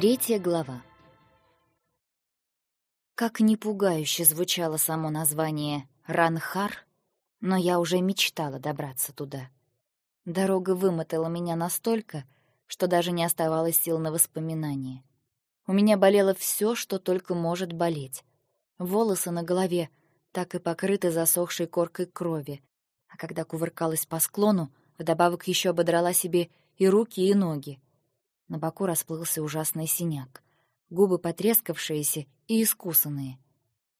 Третья глава. Как не пугающе звучало само название «Ранхар», но я уже мечтала добраться туда. Дорога вымотала меня настолько, что даже не оставалось сил на воспоминания. У меня болело все, что только может болеть. Волосы на голове так и покрыты засохшей коркой крови, а когда кувыркалась по склону, вдобавок еще ободрала себе и руки, и ноги. На боку расплылся ужасный синяк, губы потрескавшиеся и искусанные.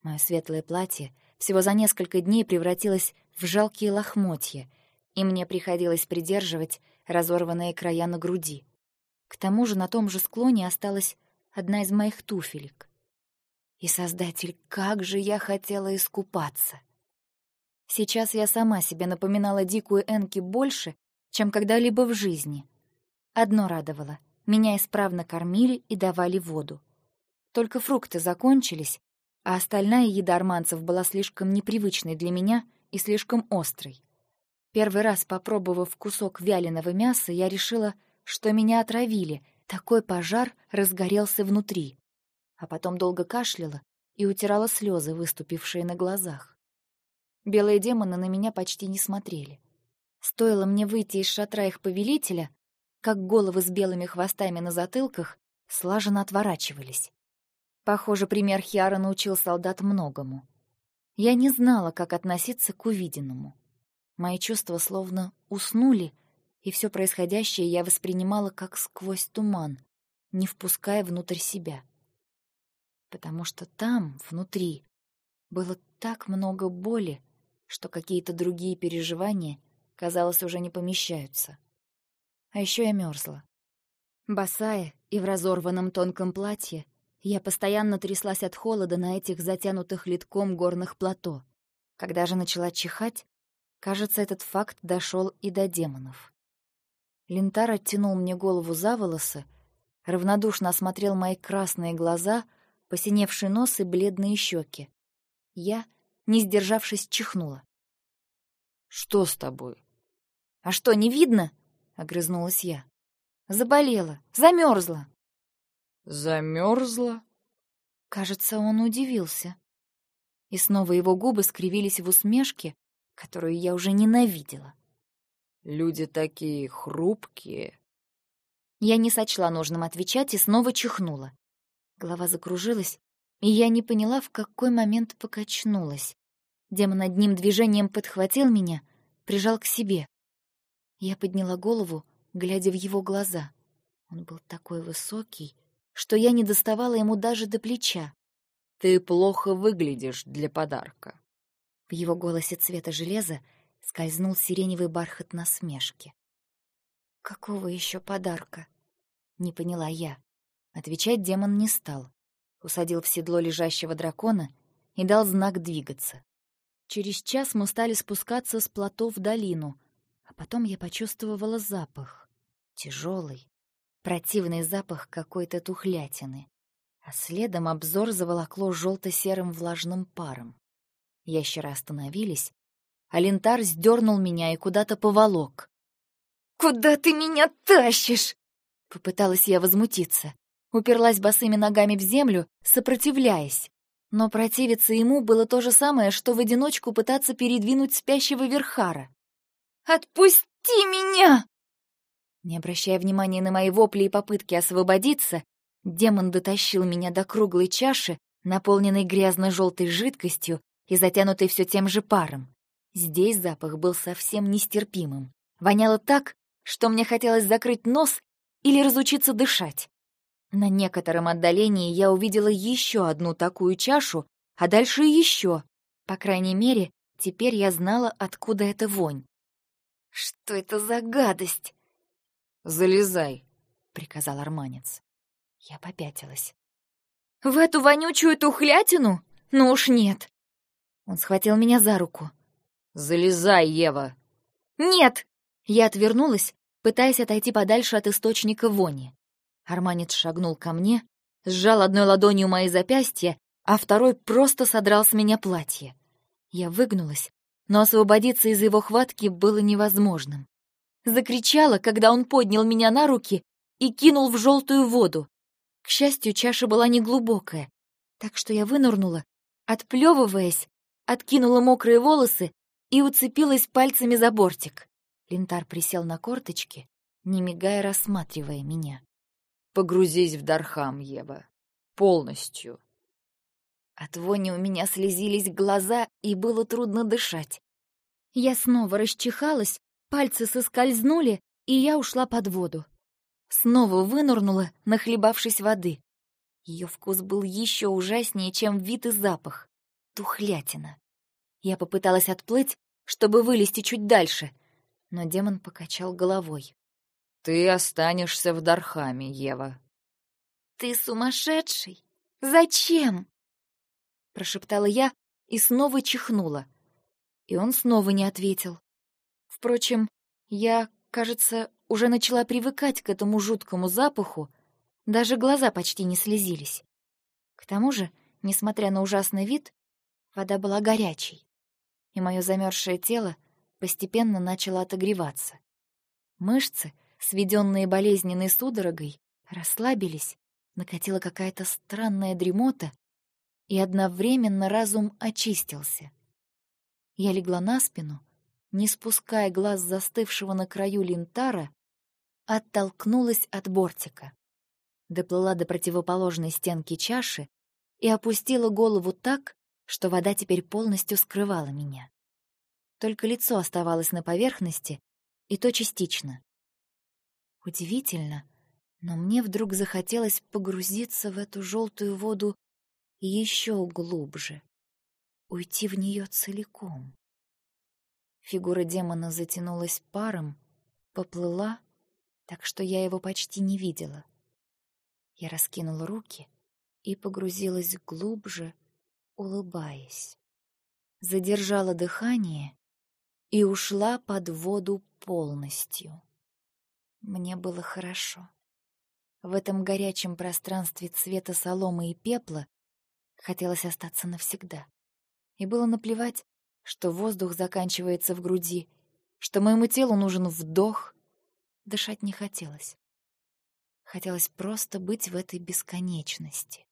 Мое светлое платье всего за несколько дней превратилось в жалкие лохмотья, и мне приходилось придерживать разорванные края на груди. К тому же на том же склоне осталась одна из моих туфелек. И, Создатель, как же я хотела искупаться! Сейчас я сама себе напоминала дикую Энки больше, чем когда-либо в жизни. Одно радовало меня исправно кормили и давали воду. Только фрукты закончились, а остальная еда арманцев была слишком непривычной для меня и слишком острой. Первый раз попробовав кусок вяленого мяса, я решила, что меня отравили, такой пожар разгорелся внутри. А потом долго кашляла и утирала слезы, выступившие на глазах. Белые демоны на меня почти не смотрели. Стоило мне выйти из шатра их повелителя, как головы с белыми хвостами на затылках слаженно отворачивались. Похоже, пример Хиара научил солдат многому. Я не знала, как относиться к увиденному. Мои чувства словно уснули, и все происходящее я воспринимала как сквозь туман, не впуская внутрь себя. Потому что там, внутри, было так много боли, что какие-то другие переживания, казалось, уже не помещаются. А еще я мерзла. Босая и в разорванном тонком платье, я постоянно тряслась от холода на этих затянутых литком горных плато. Когда же начала чихать, кажется, этот факт дошел и до демонов. Лентар оттянул мне голову за волосы, равнодушно осмотрел мои красные глаза, посиневший нос и бледные щеки. Я, не сдержавшись, чихнула. «Что с тобой?» «А что, не видно?» Огрызнулась я. Заболела, замерзла. Замерзла? Кажется, он удивился. И снова его губы скривились в усмешке, которую я уже ненавидела. Люди такие хрупкие. Я не сочла нужным отвечать и снова чихнула. Голова закружилась, и я не поняла, в какой момент покачнулась. Демон одним движением подхватил меня, прижал к себе. Я подняла голову, глядя в его глаза. Он был такой высокий, что я не доставала ему даже до плеча. «Ты плохо выглядишь для подарка». В его голосе цвета железа скользнул сиреневый бархат насмешки. «Какого еще подарка?» — не поняла я. Отвечать демон не стал. Усадил в седло лежащего дракона и дал знак двигаться. Через час мы стали спускаться с плато в долину — а потом я почувствовала запах. Тяжелый, противный запах какой-то тухлятины. А следом обзор заволокло желто-серым влажным паром. Ящеры остановились, а лентар сдернул меня и куда-то поволок. «Куда ты меня тащишь?» Попыталась я возмутиться. Уперлась босыми ногами в землю, сопротивляясь. Но противиться ему было то же самое, что в одиночку пытаться передвинуть спящего Верхара. «Отпусти меня!» Не обращая внимания на мои вопли и попытки освободиться, демон дотащил меня до круглой чаши, наполненной грязно-желтой жидкостью и затянутой все тем же паром. Здесь запах был совсем нестерпимым. Воняло так, что мне хотелось закрыть нос или разучиться дышать. На некотором отдалении я увидела еще одну такую чашу, а дальше еще. По крайней мере, теперь я знала, откуда эта вонь. Что это за гадость? Залезай, приказал арманец. Я попятилась. В эту вонючую тухлятину? Ну уж нет. Он схватил меня за руку. Залезай, Ева. Нет! Я отвернулась, пытаясь отойти подальше от источника вони. Арманец шагнул ко мне, сжал одной ладонью мои запястья, а второй просто содрал с меня платье. Я выгнулась, но освободиться из его хватки было невозможным. Закричала, когда он поднял меня на руки и кинул в желтую воду. К счастью, чаша была неглубокая, так что я вынырнула, отплевываясь, откинула мокрые волосы и уцепилась пальцами за бортик. Лентар присел на корточки, не мигая, рассматривая меня. «Погрузись в Дархам, Ева. Полностью». От вони у меня слезились глаза, и было трудно дышать. Я снова расчихалась, пальцы соскользнули, и я ушла под воду. Снова вынырнула, нахлебавшись воды. Ее вкус был еще ужаснее, чем вид и запах. Тухлятина. Я попыталась отплыть, чтобы вылезти чуть дальше, но демон покачал головой. «Ты останешься в Дархаме, Ева». «Ты сумасшедший? Зачем?» Прошептала я и снова чихнула. И он снова не ответил. Впрочем, я, кажется, уже начала привыкать к этому жуткому запаху, даже глаза почти не слезились. К тому же, несмотря на ужасный вид, вода была горячей, и мое замерзшее тело постепенно начало отогреваться. Мышцы, сведенные болезненной судорогой, расслабились, накатила какая-то странная дремота, и одновременно разум очистился. Я легла на спину, не спуская глаз застывшего на краю линтара, оттолкнулась от бортика, доплыла до противоположной стенки чаши и опустила голову так, что вода теперь полностью скрывала меня. Только лицо оставалось на поверхности, и то частично. Удивительно, но мне вдруг захотелось погрузиться в эту желтую воду еще глубже, уйти в нее целиком. Фигура демона затянулась паром, поплыла, так что я его почти не видела. Я раскинула руки и погрузилась глубже, улыбаясь. Задержала дыхание и ушла под воду полностью. Мне было хорошо. В этом горячем пространстве цвета соломы и пепла хотелось остаться навсегда. И было наплевать, что воздух заканчивается в груди, что моему телу нужен вдох. Дышать не хотелось. Хотелось просто быть в этой бесконечности,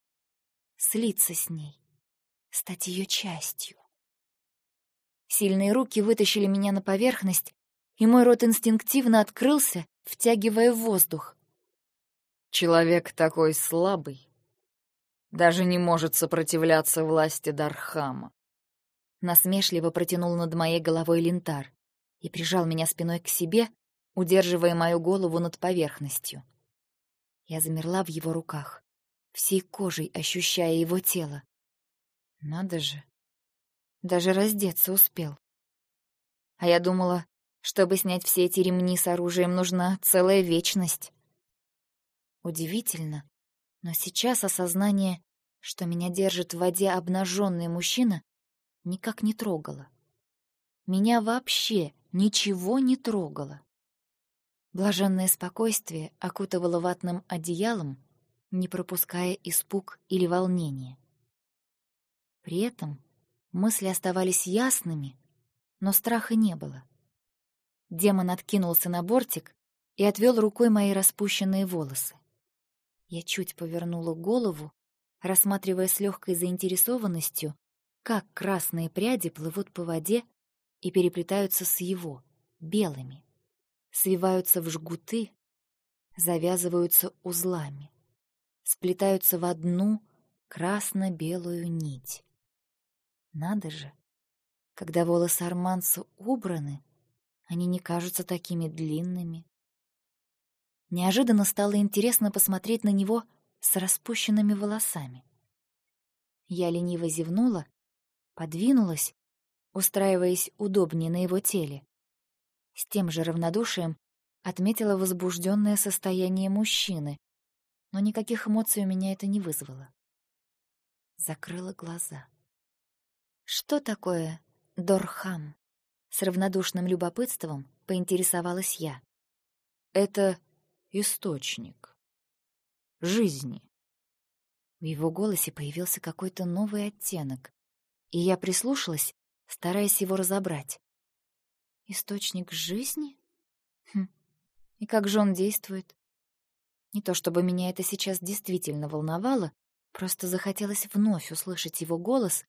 слиться с ней, стать ее частью. Сильные руки вытащили меня на поверхность, и мой рот инстинктивно открылся, втягивая воздух. «Человек такой слабый, даже не может сопротивляться власти Дархама насмешливо протянул над моей головой лентар и прижал меня спиной к себе, удерживая мою голову над поверхностью. Я замерла в его руках, всей кожей ощущая его тело. Надо же, даже раздеться успел. А я думала, чтобы снять все эти ремни с оружием, нужна целая вечность. Удивительно, но сейчас осознание, что меня держит в воде обнаженный мужчина, никак не трогало. Меня вообще ничего не трогало. Блаженное спокойствие окутывало ватным одеялом, не пропуская испуг или волнение. При этом мысли оставались ясными, но страха не было. Демон откинулся на бортик и отвел рукой мои распущенные волосы. Я чуть повернула голову, рассматривая с легкой заинтересованностью как красные пряди плывут по воде и переплетаются с его, белыми, свиваются в жгуты, завязываются узлами, сплетаются в одну красно-белую нить. Надо же, когда волосы арманца убраны, они не кажутся такими длинными. Неожиданно стало интересно посмотреть на него с распущенными волосами. Я лениво зевнула подвинулась, устраиваясь удобнее на его теле. С тем же равнодушием отметила возбужденное состояние мужчины, но никаких эмоций у меня это не вызвало. Закрыла глаза. Что такое Дорхам? С равнодушным любопытством поинтересовалась я. Это источник жизни. В его голосе появился какой-то новый оттенок, и я прислушалась, стараясь его разобрать. Источник жизни? Хм. И как же он действует? Не то чтобы меня это сейчас действительно волновало, просто захотелось вновь услышать его голос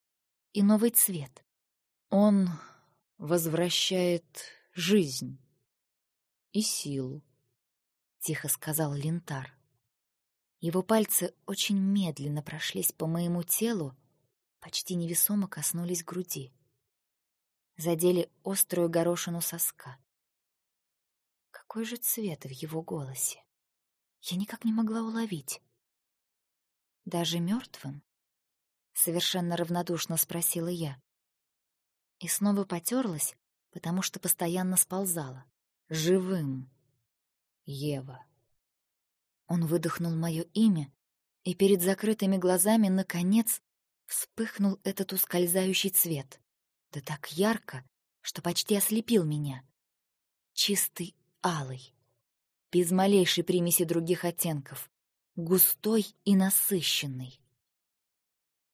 и новый цвет. Он возвращает жизнь и силу, — тихо сказал Лентар. Его пальцы очень медленно прошлись по моему телу, почти невесомо коснулись груди. Задели острую горошину соска. Какой же цвет в его голосе? Я никак не могла уловить. Даже мертвым? Совершенно равнодушно спросила я. И снова потерлась, потому что постоянно сползала. Живым. Ева. Он выдохнул мое имя, и перед закрытыми глазами, наконец, вспыхнул этот ускользающий цвет. Да так ярко, что почти ослепил меня. Чистый алый, без малейшей примеси других оттенков, густой и насыщенный.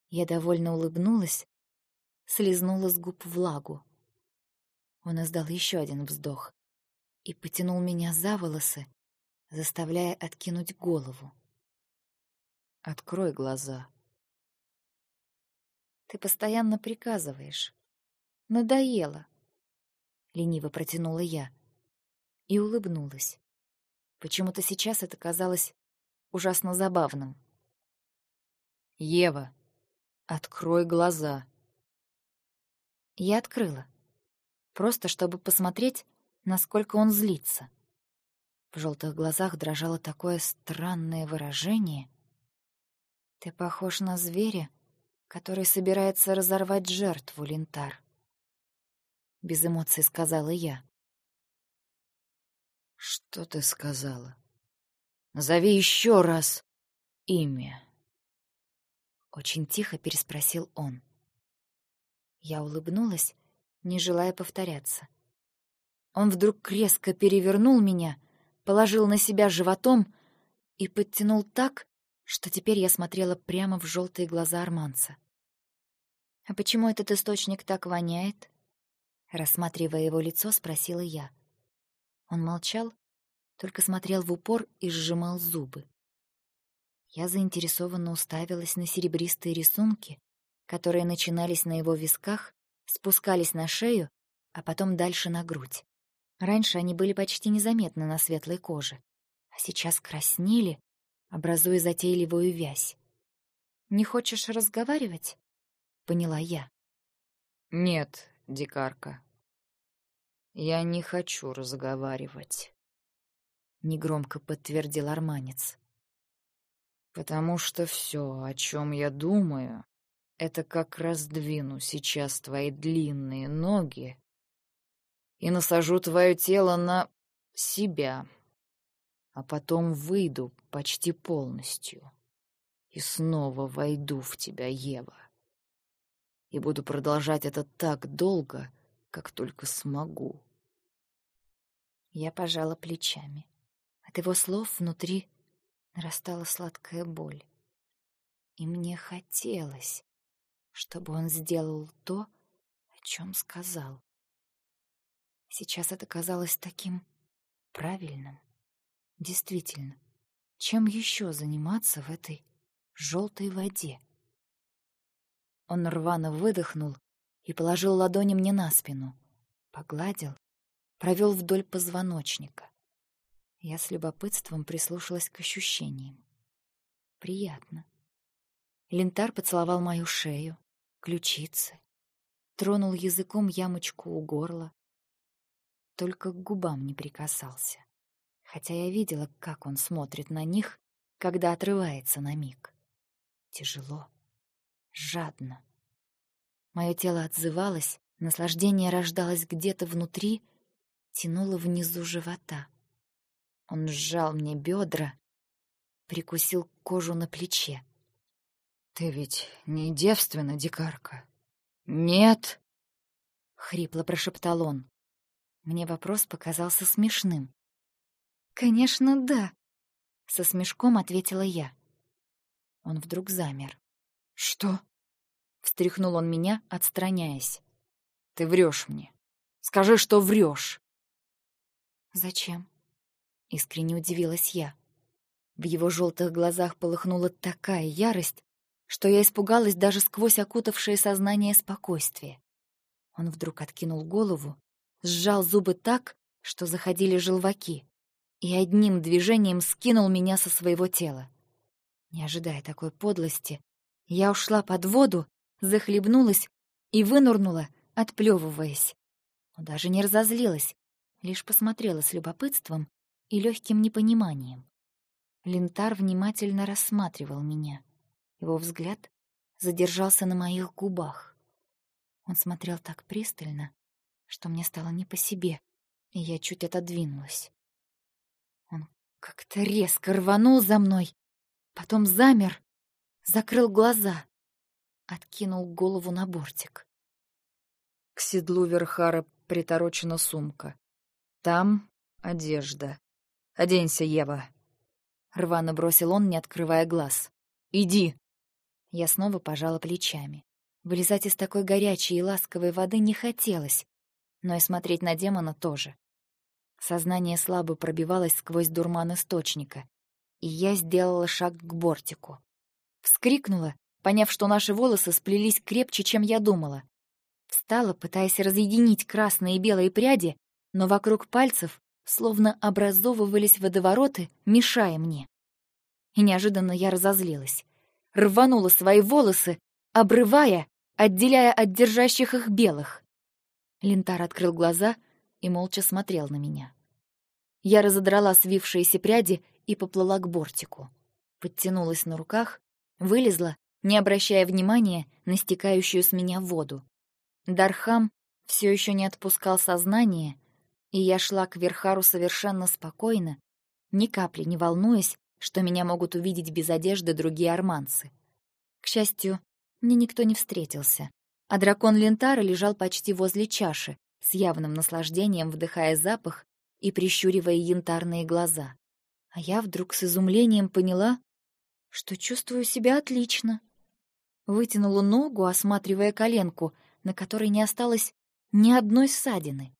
Я довольно улыбнулась, слезнула с губ влагу. Он издал еще один вздох и потянул меня за волосы, заставляя откинуть голову. «Открой глаза». «Ты постоянно приказываешь. Надоело», — лениво протянула я и улыбнулась. Почему-то сейчас это казалось ужасно забавным. «Ева, открой глаза». Я открыла, просто чтобы посмотреть, насколько он злится. В желтых глазах дрожало такое странное выражение. «Ты похож на зверя, который собирается разорвать жертву, Лентар», — без эмоций сказала я. «Что ты сказала? Назови еще раз имя». Очень тихо переспросил он. Я улыбнулась, не желая повторяться. Он вдруг резко перевернул меня, положил на себя животом и подтянул так, что теперь я смотрела прямо в желтые глаза арманца. «А почему этот источник так воняет?» Рассматривая его лицо, спросила я. Он молчал, только смотрел в упор и сжимал зубы. Я заинтересованно уставилась на серебристые рисунки, которые начинались на его висках, спускались на шею, а потом дальше на грудь. Раньше они были почти незаметны на светлой коже, а сейчас краснели, образуя затейливую вязь. «Не хочешь разговаривать?» — поняла я. «Нет, дикарка, я не хочу разговаривать», — негромко подтвердил арманец. «Потому что все, о чем я думаю, это как раздвину сейчас твои длинные ноги и насажу твое тело на себя, а потом выйду почти полностью и снова войду в тебя, Ева. И буду продолжать это так долго, как только смогу. Я пожала плечами. От его слов внутри нарастала сладкая боль. И мне хотелось, чтобы он сделал то, о чем сказал. Сейчас это казалось таким правильным. Действительно, чем еще заниматься в этой желтой воде? Он рвано выдохнул и положил ладони мне на спину, погладил, провел вдоль позвоночника. Я с любопытством прислушалась к ощущениям. Приятно. Лентар поцеловал мою шею, ключицы, тронул языком ямочку у горла, только к губам не прикасался, хотя я видела, как он смотрит на них, когда отрывается на миг. Тяжело, жадно. Мое тело отзывалось, наслаждение рождалось где-то внутри, тянуло внизу живота. Он сжал мне бедра, прикусил кожу на плече. «Ты ведь не девственна, дикарка?» «Нет!» — хрипло прошептал он. Мне вопрос показался смешным. «Конечно, да», — со смешком ответила я. Он вдруг замер. «Что?» — встряхнул он меня, отстраняясь. «Ты врешь мне. Скажи, что врешь!» «Зачем?» — искренне удивилась я. В его желтых глазах полыхнула такая ярость, что я испугалась даже сквозь окутавшее сознание спокойствие. Он вдруг откинул голову, сжал зубы так, что заходили желваки, и одним движением скинул меня со своего тела. Не ожидая такой подлости, я ушла под воду, захлебнулась и вынурнула, отплевываясь. Но даже не разозлилась, лишь посмотрела с любопытством и легким непониманием. Лентар внимательно рассматривал меня. Его взгляд задержался на моих губах. Он смотрел так пристально, что мне стало не по себе, и я чуть отодвинулась. Он как-то резко рванул за мной, потом замер, закрыл глаза, откинул голову на бортик. К седлу Верхара приторочена сумка. Там одежда. Оденься, Ева. Рвано бросил он, не открывая глаз. Иди. Я снова пожала плечами. Вылезать из такой горячей и ласковой воды не хотелось, но и смотреть на демона тоже. Сознание слабо пробивалось сквозь дурман источника, и я сделала шаг к бортику. Вскрикнула, поняв, что наши волосы сплелись крепче, чем я думала. Встала, пытаясь разъединить красные и белые пряди, но вокруг пальцев словно образовывались водовороты, мешая мне. И неожиданно я разозлилась. Рванула свои волосы, обрывая, отделяя от держащих их белых. Лентар открыл глаза и молча смотрел на меня. Я разодрала свившиеся пряди и поплыла к бортику. Подтянулась на руках, вылезла, не обращая внимания на стекающую с меня воду. Дархам все еще не отпускал сознание, и я шла к Верхару совершенно спокойно, ни капли не волнуясь, что меня могут увидеть без одежды другие арманцы. К счастью, мне никто не встретился, а дракон Лентара лежал почти возле чаши, с явным наслаждением вдыхая запах и прищуривая янтарные глаза. А я вдруг с изумлением поняла, что чувствую себя отлично. Вытянула ногу, осматривая коленку, на которой не осталось ни одной ссадины.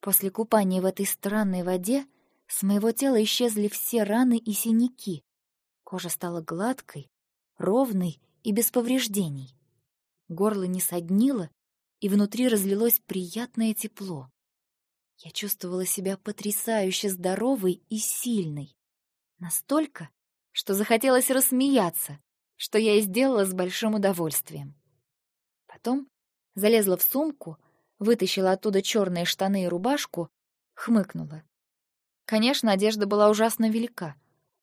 После купания в этой странной воде с моего тела исчезли все раны и синяки. Кожа стала гладкой, ровной и без повреждений. Горло не соднило, и внутри разлилось приятное тепло. Я чувствовала себя потрясающе здоровой и сильной. Настолько, что захотелось рассмеяться, что я и сделала с большим удовольствием. Потом залезла в сумку, вытащила оттуда черные штаны и рубашку, хмыкнула. Конечно, одежда была ужасно велика.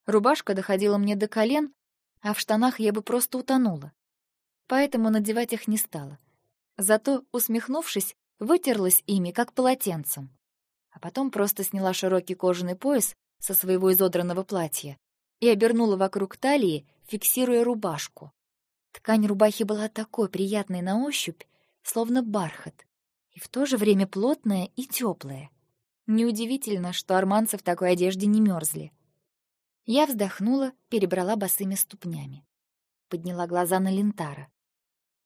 Рубашка доходила мне до колен, а в штанах я бы просто утонула. Поэтому надевать их не стала. Зато, усмехнувшись, вытерлась ими, как полотенцем. А потом просто сняла широкий кожаный пояс со своего изодранного платья и обернула вокруг талии, фиксируя рубашку. Ткань рубахи была такой приятной на ощупь, словно бархат, и в то же время плотная и теплая. Неудивительно, что арманцы в такой одежде не мерзли. Я вздохнула, перебрала босыми ступнями. Подняла глаза на Лентара.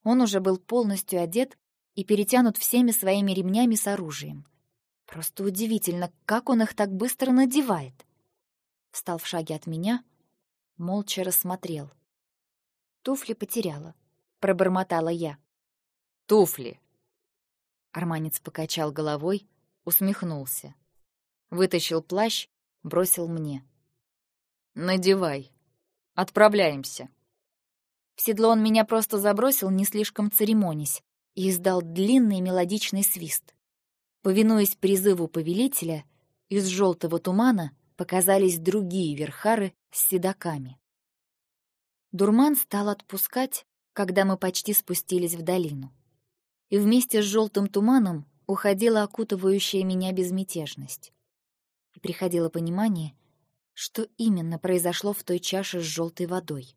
Он уже был полностью одет и перетянут всеми своими ремнями с оружием. Просто удивительно, как он их так быстро надевает. Встал в шаге от меня, молча рассмотрел. Туфли потеряла, пробормотала я. Туфли, Арманец покачал головой, усмехнулся. Вытащил плащ, бросил мне. «Надевай. Отправляемся». В седло он меня просто забросил, не слишком церемонясь, и издал длинный мелодичный свист. Повинуясь призыву повелителя, из желтого тумана показались другие верхары с седаками. Дурман стал отпускать, когда мы почти спустились в долину и вместе с желтым туманом уходила окутывающая меня безмятежность. И приходило понимание, что именно произошло в той чаше с желтой водой.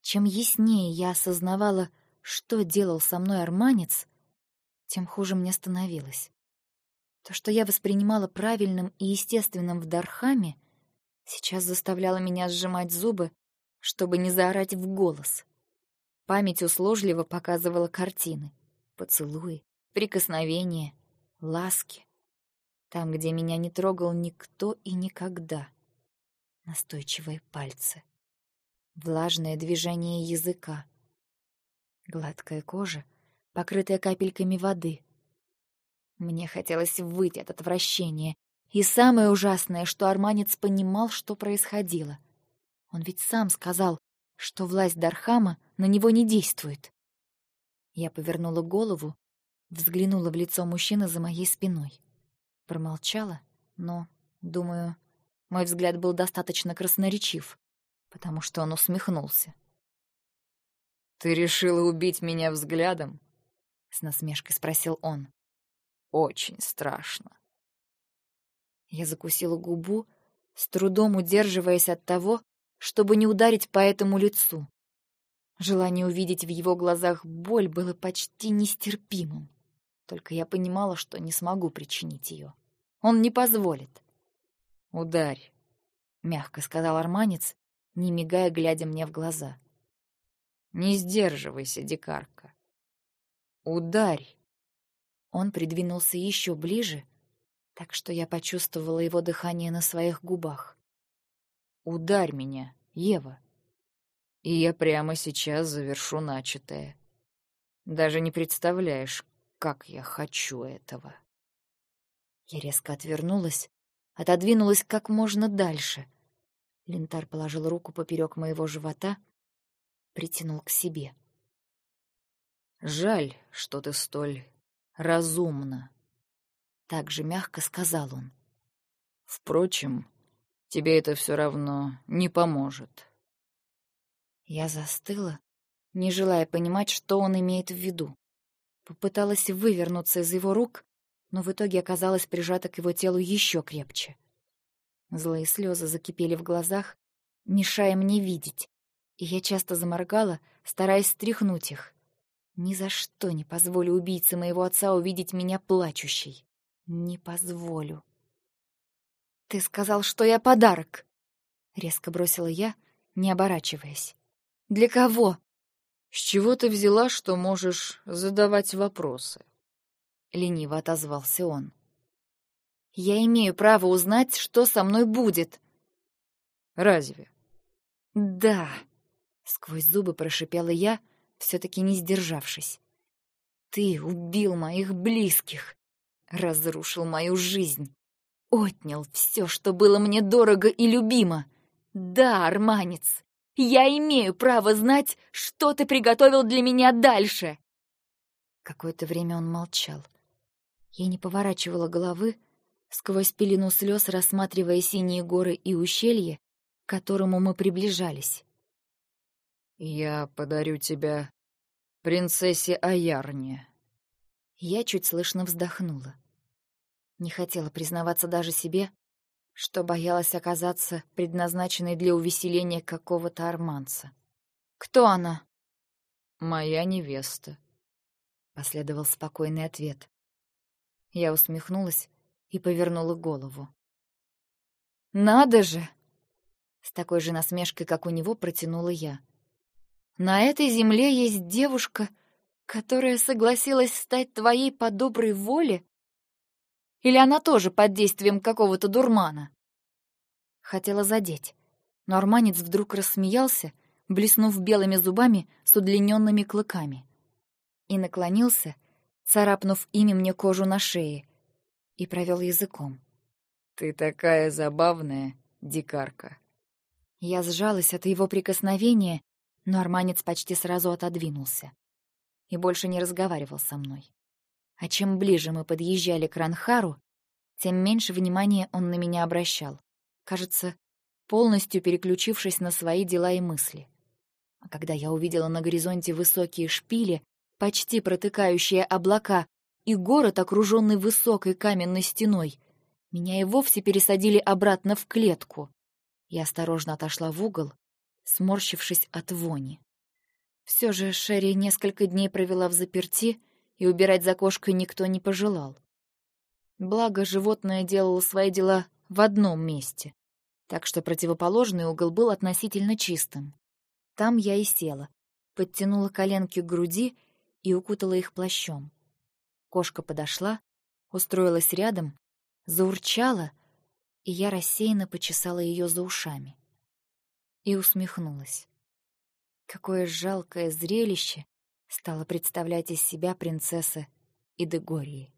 Чем яснее я осознавала, что делал со мной арманец, тем хуже мне становилось. То, что я воспринимала правильным и естественным в Дархаме, сейчас заставляло меня сжимать зубы, чтобы не заорать в голос. Память услужливо показывала картины поцелуи, прикосновения, ласки. Там, где меня не трогал никто и никогда. Настойчивые пальцы. Влажное движение языка. Гладкая кожа, покрытая капельками воды. Мне хотелось выйти от отвращения. И самое ужасное, что арманец понимал, что происходило. Он ведь сам сказал, что власть Дархама на него не действует. Я повернула голову, взглянула в лицо мужчины за моей спиной. Промолчала, но, думаю, мой взгляд был достаточно красноречив, потому что он усмехнулся. «Ты решила убить меня взглядом?» — с насмешкой спросил он. «Очень страшно». Я закусила губу, с трудом удерживаясь от того, чтобы не ударить по этому лицу. Желание увидеть в его глазах боль было почти нестерпимым. Только я понимала, что не смогу причинить ее. Он не позволит. «Ударь», — мягко сказал арманец, не мигая, глядя мне в глаза. «Не сдерживайся, дикарка. Ударь!» Он придвинулся еще ближе, так что я почувствовала его дыхание на своих губах. «Ударь меня, Ева, и я прямо сейчас завершу начатое. Даже не представляешь, как я хочу этого». Я резко отвернулась, отодвинулась как можно дальше. Лентар положил руку поперек моего живота, притянул к себе. «Жаль, что ты столь разумна», — так же мягко сказал он. «Впрочем, тебе это все равно не поможет». Я застыла, не желая понимать, что он имеет в виду. Попыталась вывернуться из его рук, но в итоге оказалась прижата к его телу еще крепче. Злые слезы закипели в глазах, мешая мне видеть, и я часто заморгала, стараясь стряхнуть их. Ни за что не позволю убийце моего отца увидеть меня плачущей. Не позволю. «Ты сказал, что я подарок!» — резко бросила я, не оборачиваясь. «Для кого?» «С чего ты взяла, что можешь задавать вопросы?» — лениво отозвался он. «Я имею право узнать, что со мной будет». «Разве?» «Да», — сквозь зубы прошипела я, все-таки не сдержавшись. «Ты убил моих близких, разрушил мою жизнь, отнял все, что было мне дорого и любимо. Да, арманец, я имею право знать, что ты приготовил для меня дальше!» Какое-то время он молчал. Я не поворачивала головы, сквозь пелену слез рассматривая синие горы и ущелье, к которому мы приближались. «Я подарю тебя принцессе Аярне». Я чуть слышно вздохнула. Не хотела признаваться даже себе, что боялась оказаться предназначенной для увеселения какого-то арманца. «Кто она?» «Моя невеста», — последовал спокойный ответ. Я усмехнулась и повернула голову. «Надо же!» С такой же насмешкой, как у него, протянула я. «На этой земле есть девушка, которая согласилась стать твоей по доброй воле? Или она тоже под действием какого-то дурмана?» Хотела задеть, но арманец вдруг рассмеялся, блеснув белыми зубами с удлиненными клыками, и наклонился, царапнув ими мне кожу на шее, и провел языком. «Ты такая забавная, дикарка!» Я сжалась от его прикосновения, но арманец почти сразу отодвинулся и больше не разговаривал со мной. А чем ближе мы подъезжали к Ранхару, тем меньше внимания он на меня обращал, кажется, полностью переключившись на свои дела и мысли. А когда я увидела на горизонте высокие шпили, почти протыкающие облака, и город, окруженный высокой каменной стеной. Меня и вовсе пересадили обратно в клетку. Я осторожно отошла в угол, сморщившись от вони. Все же Шерри несколько дней провела в заперти, и убирать за кошкой никто не пожелал. Благо, животное делало свои дела в одном месте, так что противоположный угол был относительно чистым. Там я и села, подтянула коленки к груди и укутала их плащом. Кошка подошла, устроилась рядом, заурчала, и я рассеянно почесала ее за ушами. И усмехнулась. Какое жалкое зрелище стало представлять из себя принцесса Идегории.